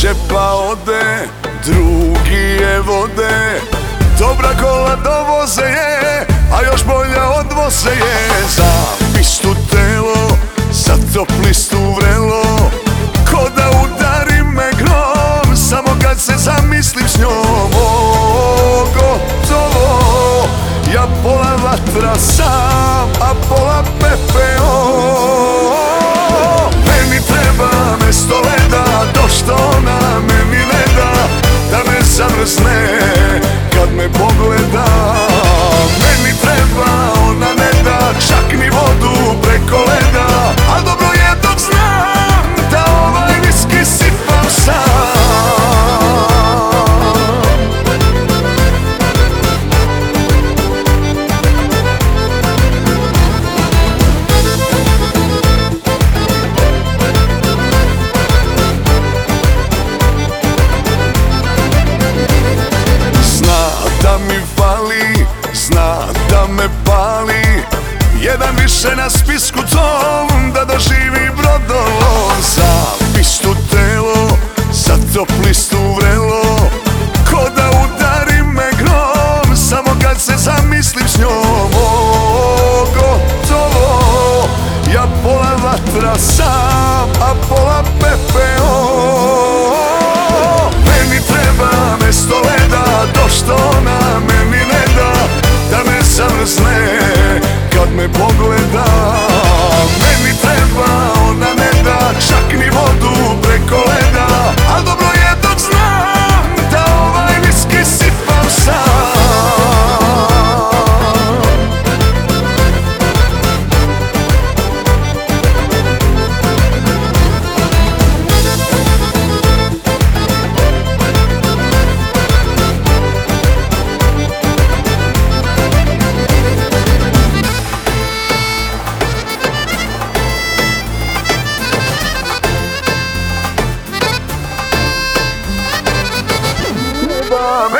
šepa ode, drugi je vode. Dobra kola dovoze je, a još bolja odvoze je. Zapis tu telo, za stu vrelo. Ko da udari me grom, samo kad se zamislim s njom. O, gotovo, ja pola vatra sam, a pola pepeo. me pali. Jedan više na spisku tom Da doživi brodolo. Za pistu telo Za toplistu vrelo. Ko da udari me grom Samo kad se zamislim s njom. O, gotovo. Ja pola vatra sam A pola pepeo. Meni treba mesto leda Do što with I'm.